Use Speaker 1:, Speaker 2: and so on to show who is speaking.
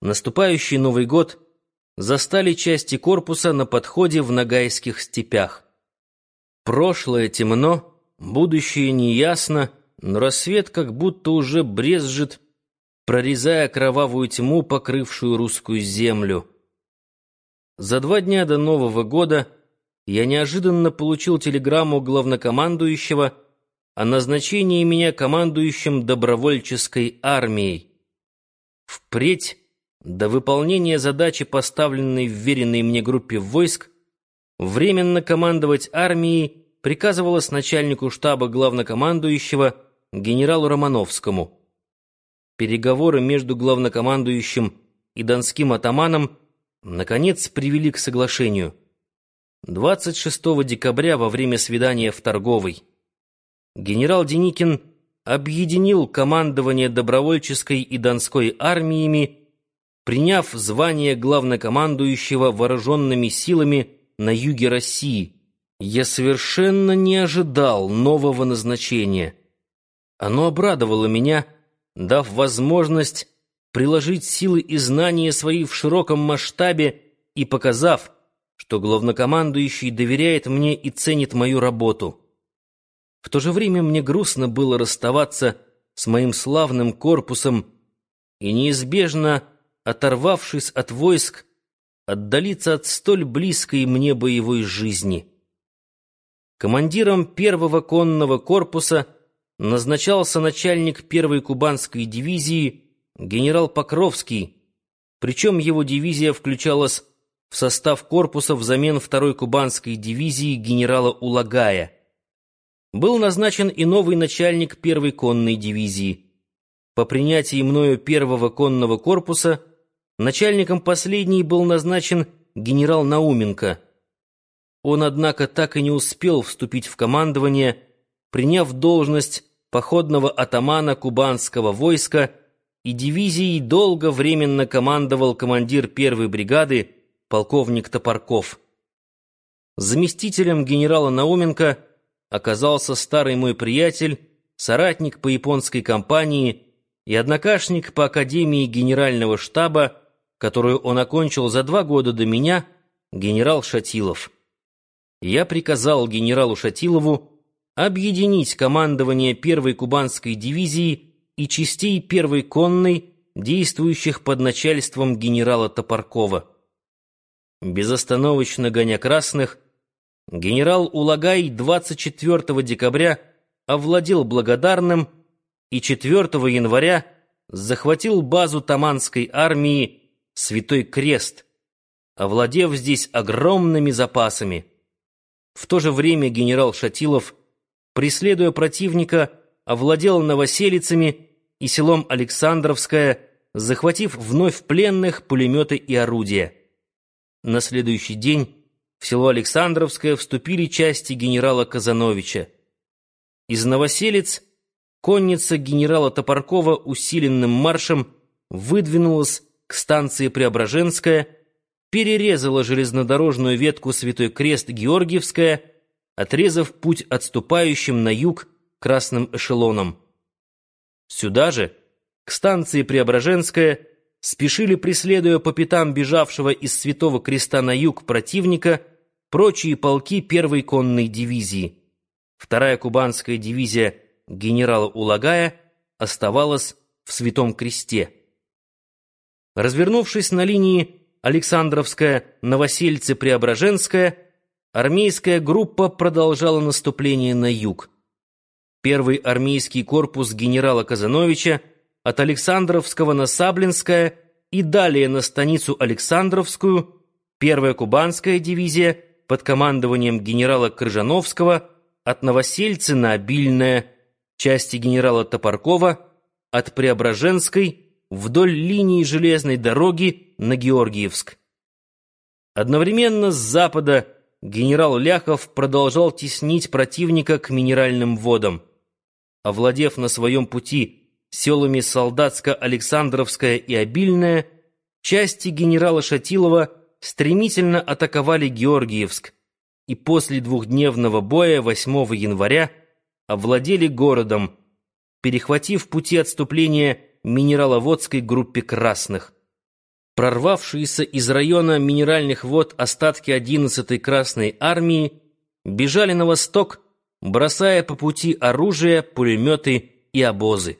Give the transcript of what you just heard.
Speaker 1: наступающий Новый год застали части корпуса на подходе в Ногайских степях. Прошлое темно, будущее неясно, но рассвет как будто уже брезжит, прорезая кровавую тьму, покрывшую русскую землю. За два дня до Нового года я неожиданно получил телеграмму главнокомандующего о назначении меня командующим добровольческой армией. Впредь, до выполнения задачи, поставленной в веренной мне группе войск, временно командовать армией приказывалось начальнику штаба главнокомандующего генералу Романовскому. Переговоры между главнокомандующим и донским атаманом наконец привели к соглашению. 26 декабря во время свидания в Торговой генерал Деникин объединил командование добровольческой и донской армиями, приняв звание главнокомандующего вооруженными силами на юге России. Я совершенно не ожидал нового назначения. Оно обрадовало меня, дав возможность приложить силы и знания свои в широком масштабе и показав, что главнокомандующий доверяет мне и ценит мою работу. В то же время мне грустно было расставаться с моим славным корпусом и неизбежно, оторвавшись от войск, отдалиться от столь близкой мне боевой жизни. Командиром первого конного корпуса назначался начальник первой кубанской дивизии генерал Покровский, причем его дивизия включалась в состав корпуса взамен второй кубанской дивизии генерала Улагая был назначен и новый начальник первой конной дивизии. По принятии мною первого конного корпуса начальником последней был назначен генерал Науменко. Он, однако, так и не успел вступить в командование, приняв должность походного атамана кубанского войска и дивизией долго временно командовал командир первой бригады полковник Топорков. Заместителем генерала Науменко – оказался старый мой приятель, соратник по японской компании и однокашник по Академии Генерального штаба, которую он окончил за два года до меня, генерал Шатилов. Я приказал генералу Шатилову объединить командование первой кубанской дивизии и частей первой конной, действующих под начальством генерала Топоркова. Безостановочно гоня красных – генерал Улагай 24 декабря овладел Благодарным и 4 января захватил базу Таманской армии Святой Крест, овладев здесь огромными запасами. В то же время генерал Шатилов, преследуя противника, овладел Новоселицами и селом Александровское, захватив вновь пленных пулеметы и орудия. На следующий день в село Александровское вступили части генерала Казановича. Из Новоселец конница генерала Топоркова усиленным маршем выдвинулась к станции Преображенская, перерезала железнодорожную ветку Святой Крест-Георгиевская, отрезав путь отступающим на юг красным эшелоном. Сюда же, к станции Преображенская, спешили, преследуя по пятам бежавшего из Святого Креста на юг противника, прочие полки первой конной дивизии. Вторая кубанская дивизия генерала Улагая оставалась в Святом Кресте. Развернувшись на линии Александровская-Новосельце-Преображенская, армейская группа продолжала наступление на юг. Первый армейский корпус генерала Казановича от Александровского на Саблинское и далее на станицу Александровскую, первая кубанская дивизия под командованием генерала Крыжановского от Новосельца на Обильное, части генерала Топоркова от Преображенской вдоль линии железной дороги на Георгиевск. Одновременно с запада генерал Ляхов продолжал теснить противника к минеральным водам. Овладев на своем пути селами Солдатско-Александровская и Обильная, части генерала Шатилова стремительно атаковали Георгиевск и после двухдневного боя 8 января овладели городом, перехватив пути отступления минераловодской группе красных. Прорвавшиеся из района минеральных вод остатки 11-й Красной армии бежали на восток, бросая по пути оружие, пулеметы и обозы.